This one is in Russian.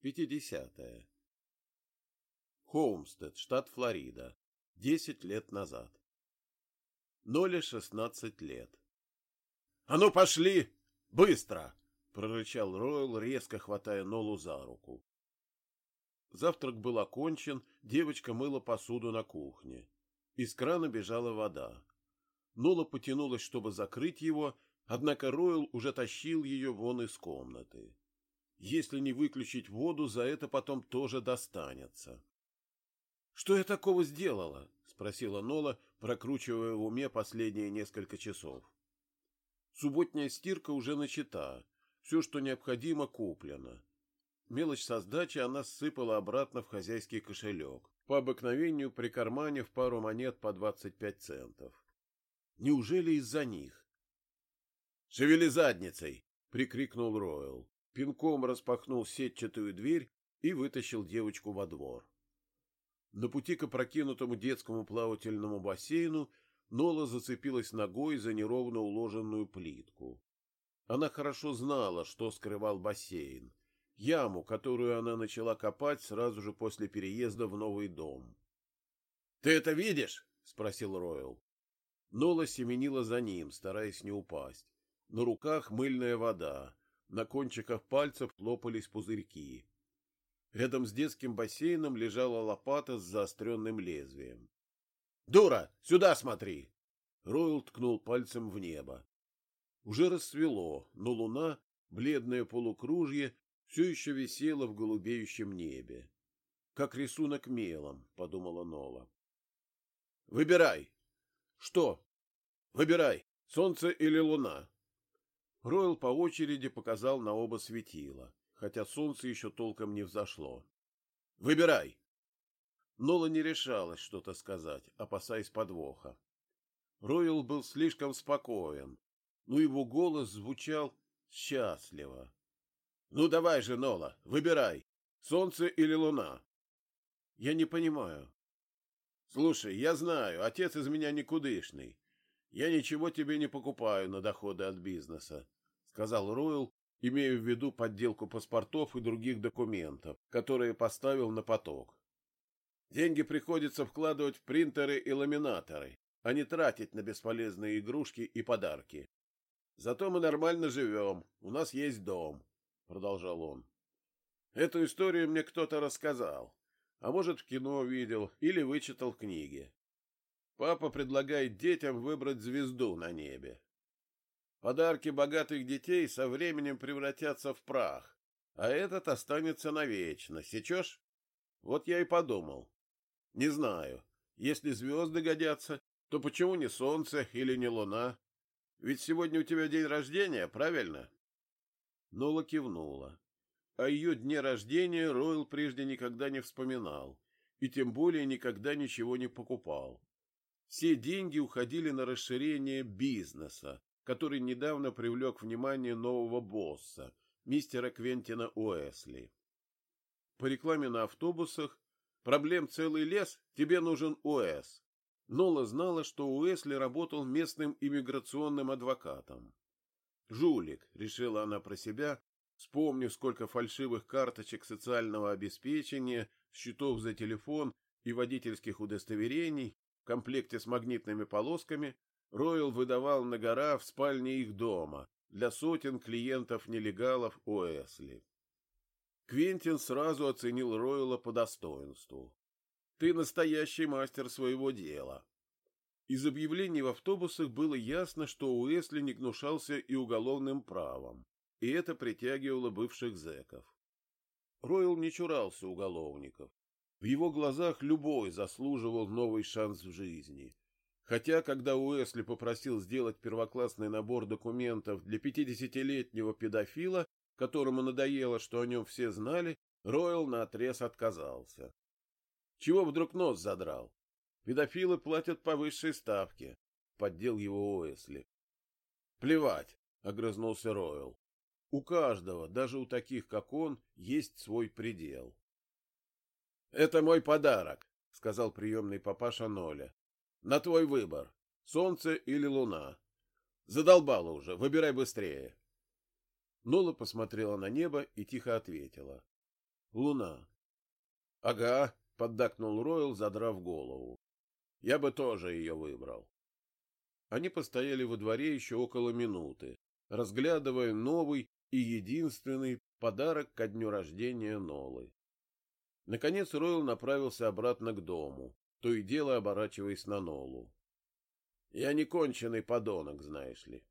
50. Хоумстед, штат Флорида. Десять лет назад. Ноле шестнадцать лет. — А ну пошли! Быстро! — прорычал Ройл, резко хватая Нолу за руку. Завтрак был окончен, девочка мыла посуду на кухне. Из крана бежала вода. Нола потянулась, чтобы закрыть его, однако Ройл уже тащил ее вон из комнаты. Если не выключить воду, за это потом тоже достанется. — Что я такого сделала? — спросила Нола, прокручивая в уме последние несколько часов. Субботняя стирка уже начата. Все, что необходимо, куплено. Мелочь со сдачи она сыпала обратно в хозяйский кошелек, по обыкновению прикарманив пару монет по двадцать пять центов. Неужели из-за них? — Шевели задницей! — прикрикнул Ройл пинком распахнул сетчатую дверь и вытащил девочку во двор. На пути к опрокинутому детскому плавательному бассейну Нола зацепилась ногой за неровно уложенную плитку. Она хорошо знала, что скрывал бассейн, яму, которую она начала копать сразу же после переезда в новый дом. — Ты это видишь? — спросил Ройл. Нола семенила за ним, стараясь не упасть. На руках мыльная вода, на кончиках пальцев лопались пузырьки. Рядом с детским бассейном лежала лопата с заостренным лезвием. «Дура, сюда смотри!» Ройл ткнул пальцем в небо. Уже рассвело, но луна, бледное полукружье, все еще висела в голубеющем небе. «Как рисунок мелом», — подумала Нола. «Выбирай!» «Что?» «Выбирай, солнце или луна?» Ройл по очереди показал на оба светила, хотя солнце еще толком не взошло. «Выбирай!» Нола не решалась что-то сказать, опасаясь подвоха. Ройл был слишком спокоен, но его голос звучал счастливо. «Ну давай же, Нола, выбирай, солнце или луна?» «Я не понимаю». «Слушай, я знаю, отец из меня никудышный. Я ничего тебе не покупаю на доходы от бизнеса сказал Ройл, имея в виду подделку паспортов и других документов, которые поставил на поток. Деньги приходится вкладывать в принтеры и ламинаторы, а не тратить на бесполезные игрушки и подарки. Зато мы нормально живем, у нас есть дом, — продолжал он. Эту историю мне кто-то рассказал, а может, в кино видел или вычитал в книге. Папа предлагает детям выбрать звезду на небе. Подарки богатых детей со временем превратятся в прах, а этот останется навечно. Сечешь? Вот я и подумал. Не знаю, если звезды годятся, то почему не солнце или не луна? Ведь сегодня у тебя день рождения, правильно? Нола кивнула. О ее дне рождения Ройл прежде никогда не вспоминал, и тем более никогда ничего не покупал. Все деньги уходили на расширение бизнеса, который недавно привлек внимание нового босса, мистера Квентина Уэсли. По рекламе на автобусах «Проблем целый лес, тебе нужен УЭС». Нола знала, что Уэсли работал местным иммиграционным адвокатом. «Жулик», — решила она про себя, вспомнив, сколько фальшивых карточек социального обеспечения, счетов за телефон и водительских удостоверений комплекте с магнитными полосками Ройл выдавал на гора в спальне их дома для сотен клиентов-нелегалов Уэсли. Квентин сразу оценил Ройла по достоинству. «Ты настоящий мастер своего дела». Из объявлений в автобусах было ясно, что Уэсли не гнушался и уголовным правом, и это притягивало бывших зэков. Ройл не чурался уголовников. В его глазах любой заслуживал новый шанс в жизни, Хотя, когда Уэсли попросил сделать первоклассный набор документов для пятидесятилетнего педофила, которому надоело, что о нем все знали, Ройл наотрез отказался. Чего вдруг нос задрал? Педофилы платят по высшей ставке, — поддел его Уэсли. — Плевать, — огрызнулся Ройл. У каждого, даже у таких, как он, есть свой предел. — Это мой подарок, — сказал приемный папаша Ноля. На твой выбор. Солнце или луна. Задолбало уже, выбирай быстрее. Нола посмотрела на небо и тихо ответила. Луна. — Ага, — поддакнул Ройл, задрав голову. — Я бы тоже ее выбрал. Они постояли во дворе еще около минуты, разглядывая новый и единственный подарок ко дню рождения Нолы. Наконец Ройл направился обратно к дому, то и дело оборачиваясь на Нолу. — Я не конченый подонок, знаешь ли.